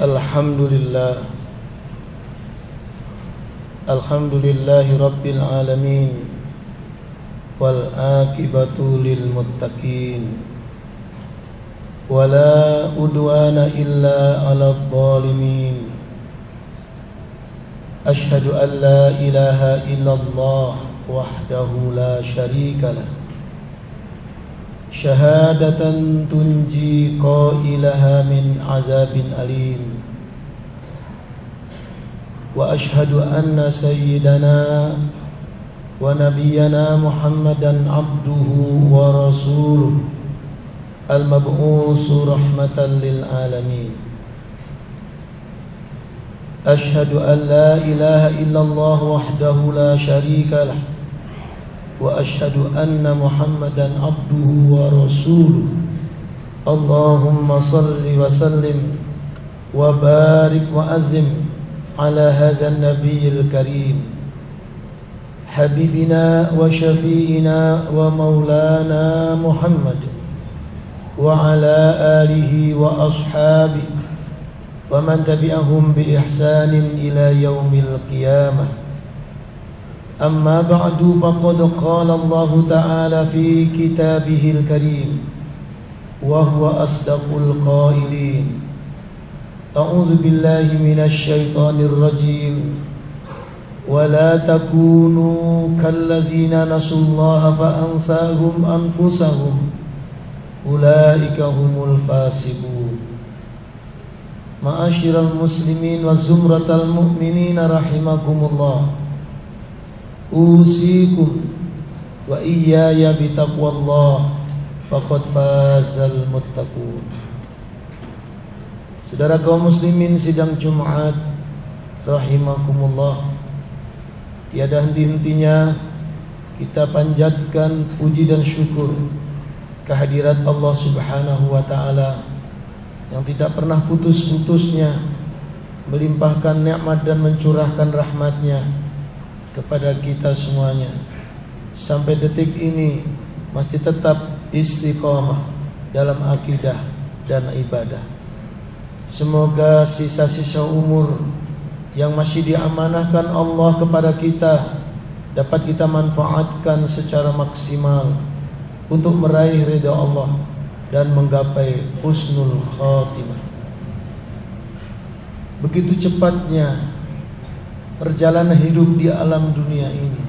الحمد لله الحمد لله رب العالمين والآكبة للمتقين. ولا أدوان إلا على الظالمين. أشهد أن لا إله إلا الله وحده لا شريك له. شهادة تنجي قائلها من عذاب أليم. وأشهد أن سيدنا ونبينا محمدا عبده ورسوله المبعوث رحمة للعالمين. أشهد أن لا إله إلا الله وحده لا شريك له وأشهد أن محمدا عبده ورسوله. اللهم صل وسلم وبارك وأزم. على هذا النبي الكريم. حبيبنا وشفينا ومولانا محمد وعلى آله وأصحابه ومن تبعهم بإحسان إلى يوم القيامة. أما بعد فقد قال الله تعالى في كتابه الكريم وهو أصدق القائلين. أعوذ بالله من الشيطان الرجيم. ولا تكونوا كالذين نسوا الله فأنساهم أنفسهم. أولئك هم الفاسقون. معاشر المسلمين وزمرة المؤمنين رحمكم الله. أوصيكم وإياي بتقوى الله. فقد فاز المتقون. Saudara kaum muslimin sidang Jumat rahimakumullah. Tiada henti-hentinya kita panjatkan puji dan syukur kehadirat Allah Subhanahu wa taala yang tidak pernah putus-putusnya melimpahkan nikmat dan mencurahkan rahmatnya kepada kita semuanya sampai detik ini masih tetap istiqomah dalam akidah dan ibadah. Semoga sisa-sisa umur yang masih diamanahkan Allah kepada kita dapat kita manfaatkan secara maksimal untuk meraih ridha Allah dan menggapai husnul khatimah. Begitu cepatnya perjalanan hidup di alam dunia ini.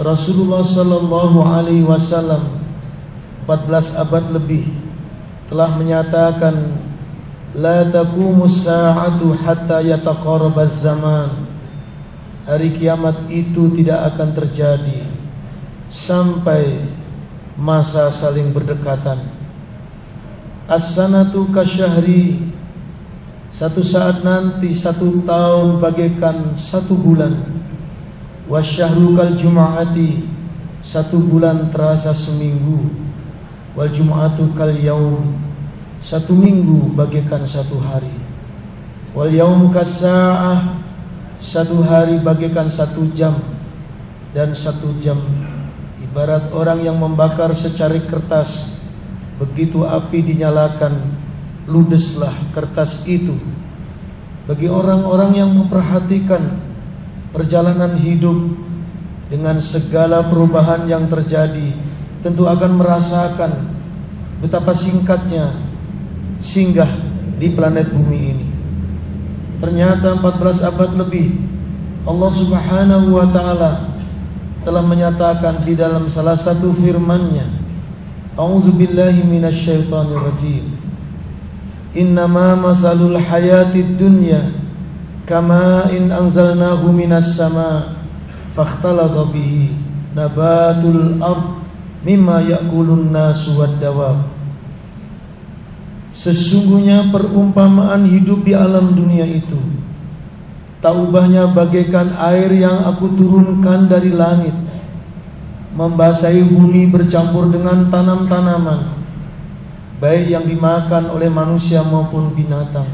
Rasulullah sallallahu alaihi wasallam 14 abad lebih telah menyatakan La taqumus sa'atu hatta yataqarrabaz zaman. Hari kiamat itu tidak akan terjadi sampai masa saling berdekatan. As-sanatu kasyahri satu saat nanti satu tahun bagaikan satu bulan. Wasyahru kal jum'ati satu bulan terasa seminggu. Wal jum'atu kal yaum satu minggu bagaikan satu hari. Wal yaum kasa'ah satu hari bagaikan satu jam dan satu jam ibarat orang yang membakar secari kertas. Begitu api dinyalakan, ludeslah kertas itu. Bagi orang-orang yang memperhatikan perjalanan hidup dengan segala perubahan yang terjadi, tentu akan merasakan betapa singkatnya singgah di planet bumi ini. Ternyata 14 abad lebih Allah Subhanahu wa taala telah menyatakan di dalam salah satu firman-Nya, A'udzu billahi minasyaitonir rajim. Innama masalul hayatid dunya kama in anzalnahu minas sama fakhtalata bihi nabatul ard mimma ya'kulun nasu wad dawab Sesungguhnya perumpamaan hidup di alam dunia itu Tak ubahnya bagaikan air yang aku turunkan dari langit Membasahi bumi bercampur dengan tanam-tanaman Baik yang dimakan oleh manusia maupun binatang.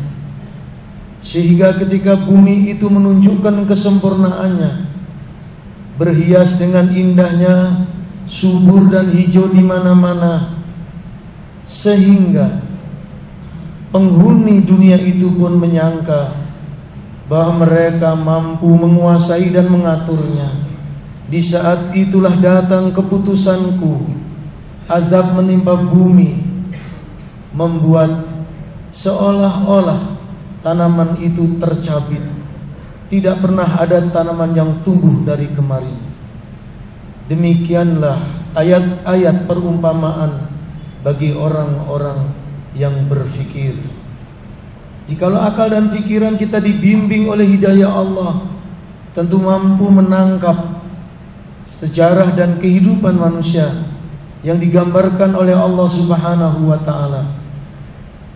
Sehingga ketika bumi itu menunjukkan kesempurnaannya Berhias dengan indahnya Subur dan hijau di mana-mana Sehingga Penghuni dunia itu pun menyangka bahwa mereka mampu menguasai dan mengaturnya. Di saat itulah datang keputusanku, azab menimpa bumi, membuat seolah-olah tanaman itu tercabit. Tidak pernah ada tanaman yang tumbuh dari kemarin. Demikianlah ayat-ayat perumpamaan bagi orang-orang yang berfikir. Jikalau akal dan pikiran kita dibimbing oleh hidayah Allah, tentu mampu menangkap sejarah dan kehidupan manusia yang digambarkan oleh Allah Subhanahu wa taala.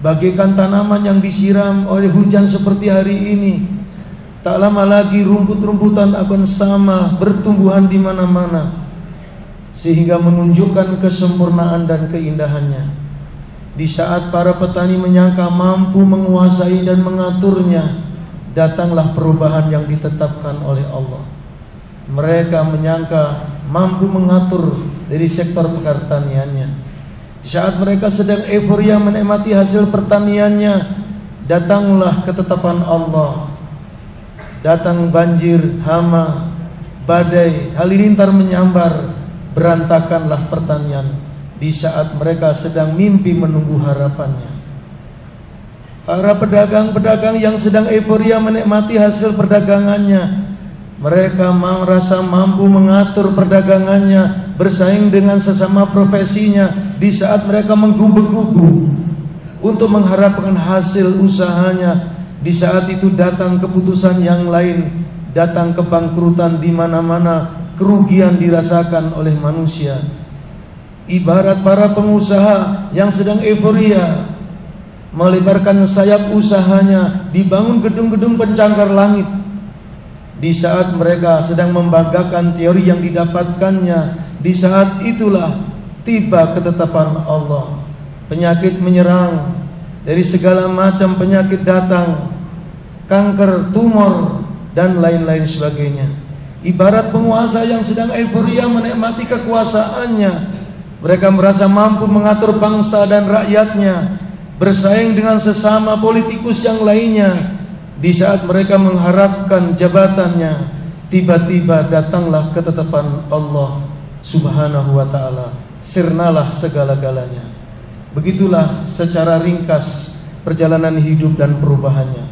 Bagaikan tanaman yang disiram oleh hujan seperti hari ini, tak lama lagi rumput-rumputan akan sama bertumbuhan di mana-mana sehingga menunjukkan kesempurnaan dan keindahannya. Di saat para petani menyangka mampu menguasai dan mengaturnya, datanglah perubahan yang ditetapkan oleh Allah. Mereka menyangka mampu mengatur dari sektor pertaniannya. Di saat mereka sedang euforia menikmati hasil pertaniannya, datanglah ketetapan Allah. Datang banjir, hama, badai, halilintar menyambar, berantakanlah pertanian di saat mereka sedang mimpi menunggu harapannya. Para pedagang-pedagang yang sedang euforia menikmati hasil perdagangannya, mereka merasa mampu mengatur perdagangannya, bersaing dengan sesama profesinya di saat mereka menggubu-gubu untuk mengharapkan hasil usahanya. Di saat itu datang keputusan yang lain, datang kebangkrutan di mana-mana, kerugian dirasakan oleh manusia. Ibarat para pengusaha yang sedang euforia melebarkan sayap usahanya, dibangun gedung-gedung pencakar langit. Di saat mereka sedang membanggakan teori yang didapatkannya, di saat itulah tiba ketetapan Allah. Penyakit menyerang, dari segala macam penyakit datang, kanker, tumor, dan lain-lain sebagainya. Ibarat penguasa yang sedang euforia menikmati kekuasaannya, mereka merasa mampu mengatur bangsa dan rakyatnya, bersaing dengan sesama politikus yang lainnya. Di saat mereka mengharapkan jabatannya, tiba-tiba datanglah ketetapan Allah Subhanahu wa taala. Sirnalah segala-galanya. Begitulah secara ringkas perjalanan hidup dan perubahannya.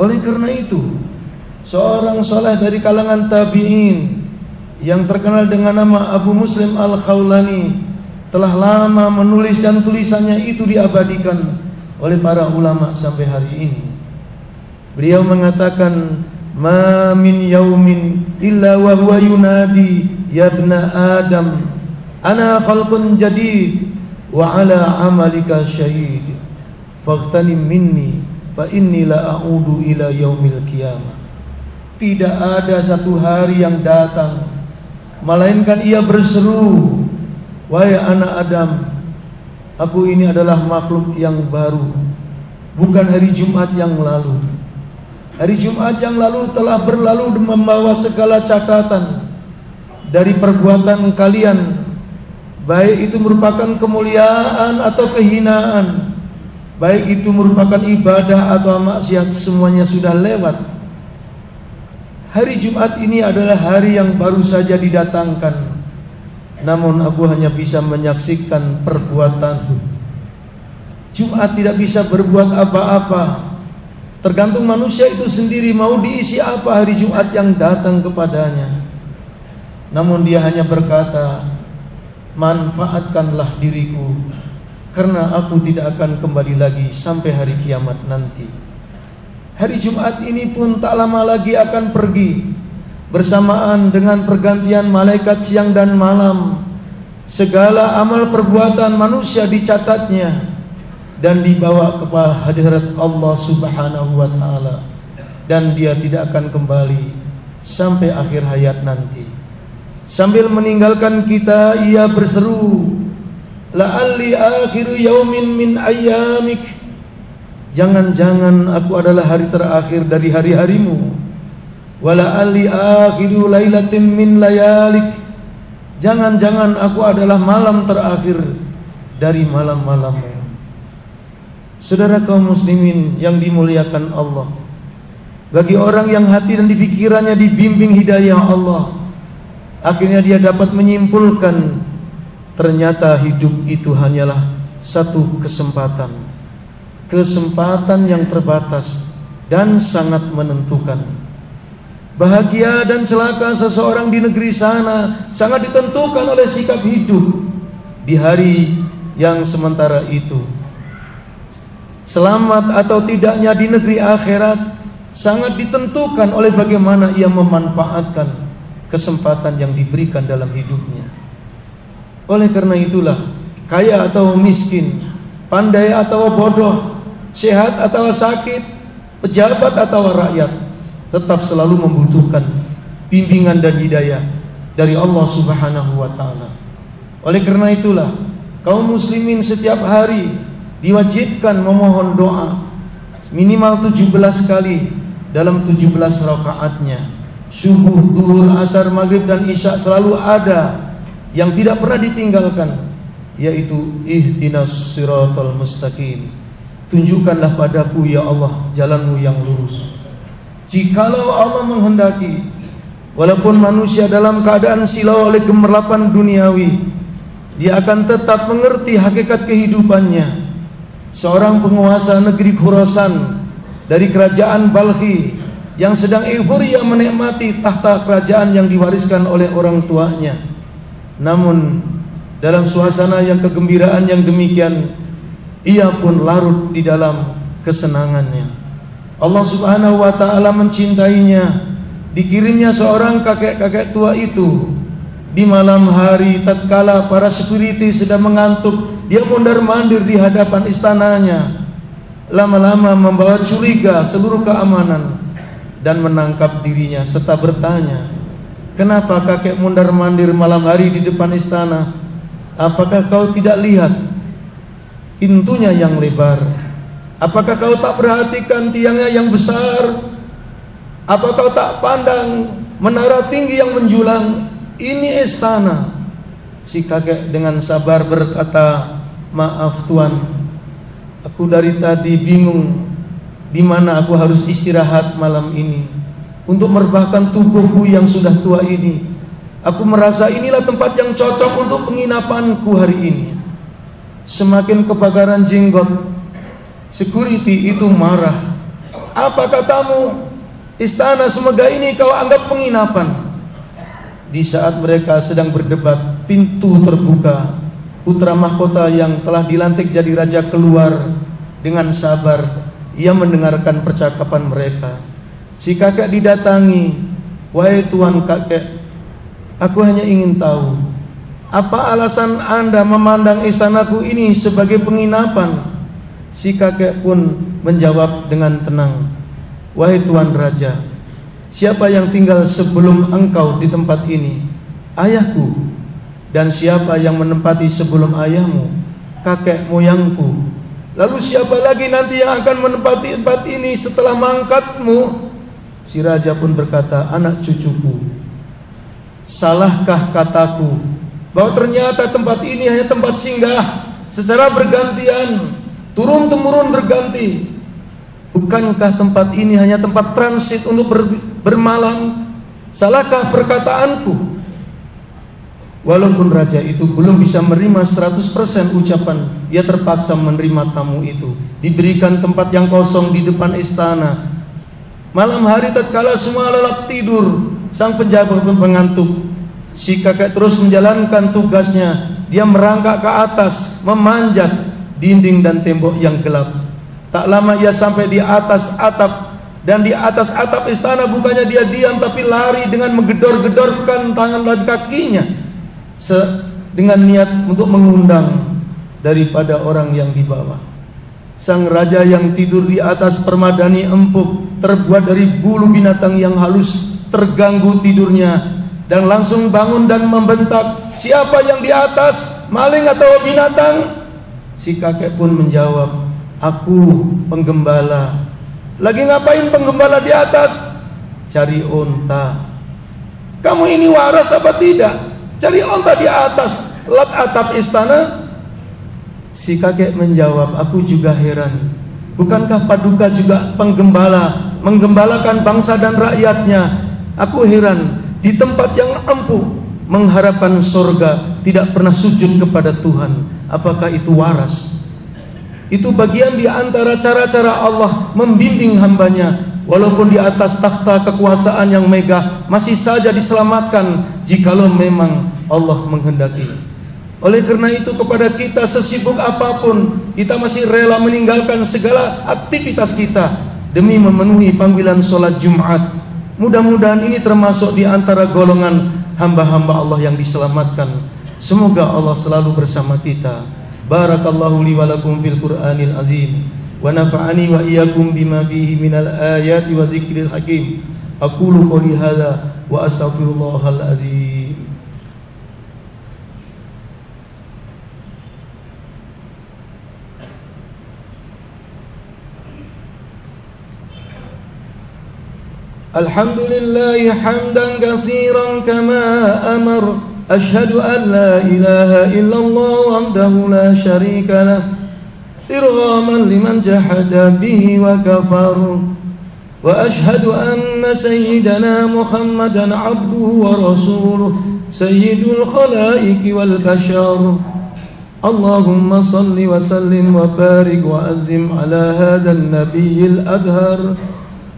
Oleh karena itu, seorang soleh dari kalangan tabi'in yang terkenal dengan nama Abu Muslim Al-Khawlani telah lama menulis dan tulisannya itu diabadikan oleh para ulama sampai hari ini. Beliau mengatakan, "Ma min yaumin illa wa huwa yunadi ya ibna Adam, ana khalqun jadid wa ala amalika syahid. Faghtanim minni fa inni la a'udu ila yaumil qiyamah." Tidak ada satu hari yang datang melainkan ia berseru Wahai anak Adam, aku ini adalah makhluk yang baru, bukan hari Jumat yang lalu. Hari Jumat yang lalu telah berlalu membawa segala catatan dari perbuatan kalian, baik itu merupakan kemuliaan atau kehinaan, baik itu merupakan ibadah atau maksiat, semuanya sudah lewat. Hari Jumat ini adalah hari yang baru saja didatangkan namun aku hanya bisa menyaksikan perbuatanku. Jumat tidak bisa berbuat apa-apa. Tergantung manusia itu sendiri mau diisi apa hari Jumat yang datang kepadanya. Namun dia hanya berkata, manfaatkanlah diriku karena aku tidak akan kembali lagi sampai hari kiamat nanti. Hari Jumat ini pun tak lama lagi akan pergi bersamaan dengan pergantian malaikat siang dan malam. Segala amal perbuatan manusia dicatatnya dan dibawa kepada hadirat Allah Subhanahu wa taala dan dia tidak akan kembali sampai akhir hayat nanti. Sambil meninggalkan kita ia berseru la'alli akhiru yaumin min ayyamik. Jangan-jangan aku adalah hari terakhir dari hari-harimu wala ali akhiru lailatin min layalik jangan-jangan aku adalah malam terakhir dari malam-malammu Saudara kaum muslimin yang dimuliakan Allah. Bagi orang yang hati dan pikirannya dibimbing hidayah Allah, akhirnya dia dapat menyimpulkan ternyata hidup itu hanyalah satu kesempatan. Kesempatan yang terbatas dan sangat menentukan. Bahagia dan celaka seseorang di negeri sana sangat ditentukan oleh sikap hidup di hari yang sementara itu. Selamat atau tidaknya di negeri akhirat sangat ditentukan oleh bagaimana ia memanfaatkan kesempatan yang diberikan dalam hidupnya. Oleh karena itulah, kaya atau miskin, pandai atau bodoh, sehat atau sakit, pejabat atau rakyat, tetap selalu membutuhkan bimbingan dan hidayah dari Allah Subhanahu wa taala. Oleh karena itulah, kaum muslimin setiap hari diwajibkan memohon doa minimal 17 kali dalam 17 rakaatnya. Subuh, duhur, asar, maghrib dan isya selalu ada yang tidak pernah ditinggalkan yaitu ihdinas siratal mustaqim. Tunjukkanlah padaku ya Allah jalanmu yang lurus. Jikalau Allah menghendaki walaupun manusia dalam keadaan silau oleh gemerlapan duniawi, dia akan tetap mengerti hakikat kehidupannya. Seorang penguasa negeri Khurasan dari kerajaan Balkhi yang sedang euforia menikmati tahta kerajaan yang diwariskan oleh orang tuanya. Namun dalam suasana yang kegembiraan yang demikian, ia pun larut di dalam kesenangannya. Allah Subhanahu wa taala mencintainya. Dikirimnya seorang kakek-kakek tua itu di malam hari tatkala para security sedang mengantuk, dia mondar-mandir di hadapan istananya lama-lama membawa curiga seluruh keamanan dan menangkap dirinya serta bertanya, "Kenapa kakek mundar-mandir malam hari di depan istana? Apakah kau tidak lihat pintunya yang lebar? Apakah kau tak perhatikan tiangnya yang besar? Apakah kau tak pandang menara tinggi yang menjulang? Ini istana." Si kakek dengan sabar berkata, "Maaf tuan, Aku dari tadi bingung di mana aku harus istirahat malam ini untuk merebahkan tubuhku yang sudah tua ini. Aku merasa inilah tempat yang cocok untuk penginapanku hari ini. Semakin kebakaran jenggot, security itu marah. Apa katamu? Istana semoga ini kau anggap penginapan. Di saat mereka sedang berdebat, pintu terbuka putra mahkota yang telah dilantik jadi raja keluar dengan sabar ia mendengarkan percakapan mereka si kakek didatangi wahai tuan kakek aku hanya ingin tahu apa alasan anda memandang istanaku ini sebagai penginapan si kakek pun menjawab dengan tenang wahai tuan raja siapa yang tinggal sebelum engkau di tempat ini ayahku dan siapa yang menempati sebelum ayahmu? Kakek moyangku. Lalu siapa lagi nanti yang akan menempati tempat ini setelah mangkatmu? Si raja pun berkata, anak cucuku. Salahkah kataku bahwa ternyata tempat ini hanya tempat singgah secara bergantian, turun temurun berganti. Bukankah tempat ini hanya tempat transit untuk ber, bermalam? Salahkah perkataanku? Walaupun raja itu belum bisa menerima 100% ucapan, ia terpaksa menerima tamu itu. Diberikan tempat yang kosong di depan istana. Malam hari tatkala semua lelap tidur, sang penjaga pun mengantuk. Si kakek terus menjalankan tugasnya. Dia merangkak ke atas, memanjat dinding dan tembok yang gelap. Tak lama ia sampai di atas atap dan di atas atap istana bukannya dia diam tapi lari dengan menggedor-gedorkan tangan dan kakinya dengan niat untuk mengundang daripada orang yang di bawah. Sang raja yang tidur di atas permadani empuk terbuat dari bulu binatang yang halus terganggu tidurnya dan langsung bangun dan membentak, "Siapa yang di atas? Maling atau binatang?" Si kakek pun menjawab, "Aku penggembala." Lagi ngapain penggembala di atas? Cari unta. Kamu ini waras apa tidak? Cari onta di atas lat atap istana. Si kakek menjawab, aku juga heran. Bukankah Paduka juga penggembala, menggembalakan bangsa dan rakyatnya? Aku heran, di tempat yang ampuh, mengharapkan surga, tidak pernah sujud kepada Tuhan. Apakah itu waras? Itu bagian di antara cara-cara Allah membimbing hambanya. Walaupun di atas takhta kekuasaan yang megah, masih saja diselamatkan jikalau memang Allah menghendaki. Oleh karena itu kepada kita sesibuk apa pun kita masih rela meninggalkan segala aktivitas kita demi memenuhi panggilan solat Jumat. Mudah-mudahan ini termasuk di antara golongan hamba-hamba Allah yang diselamatkan. Semoga Allah selalu bersama kita. Barakallahu li wa lakum fil Qur'anil azim wa nafa'ani wa iyyakum bima fihi minal ayati wa dzikril hakim. Aqulu qouli hadza wa astaghfirullahal azim. الحمد لله حمدا كثيرا كما أمر أشهد أن لا إله إلا الله وحده لا شريك له إرغاما لمن جحد به وكفر وأشهد أن سيدنا محمدا عبده ورسوله سيد الخلائق والبشر. اللهم صل وسلم وبارك وأزم على هذا النبي الأدهر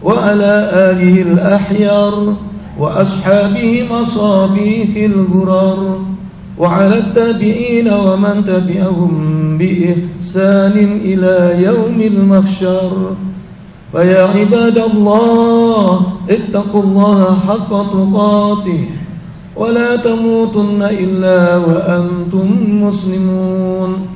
وعلى آله الأحيار. وأصحابه مصابيح الغرار وعلى التابعين ومن تبعهم بإحسان إلى يوم المحشر. فيا عباد الله اتقوا الله حق تقاته ولا تموتن إلا وأنتم مسلمون.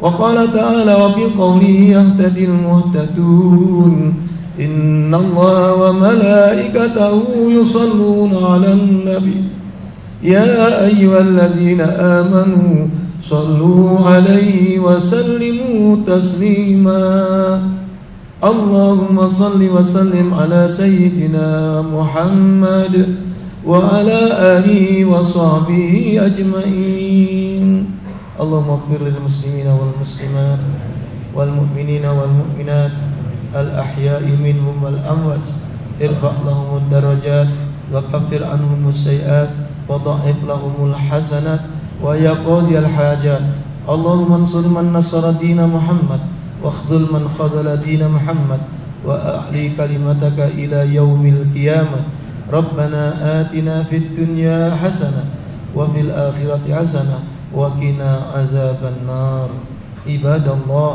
وقال تعالى وبقوله يهتدي المهتدون. إن الله وملائكته يصلون على النبي. يا أيها الذين آمنوا صلوا عليه وسلموا تسليما. اللهم صل وسلم على سيدنا محمد وعلى آله وصحبه أجمعين. اللهم اغفر للمسلمين والمسلمات والمؤمنين والمؤمنات الأحياء منهم والأموات. ارفع لهم الدرجات وكفر عنهم السيئات وضعف لهم الحسنات ويا قاضي الحاجات. اللهم انصر من نصر دين محمد واخذل من خذل دين محمد وأعلي كلمتك إلى يوم القيامة. ربنا آتنا في الدنيا حسنة وفي الآخرة حسنة وقنا عذاب النار. عباد الله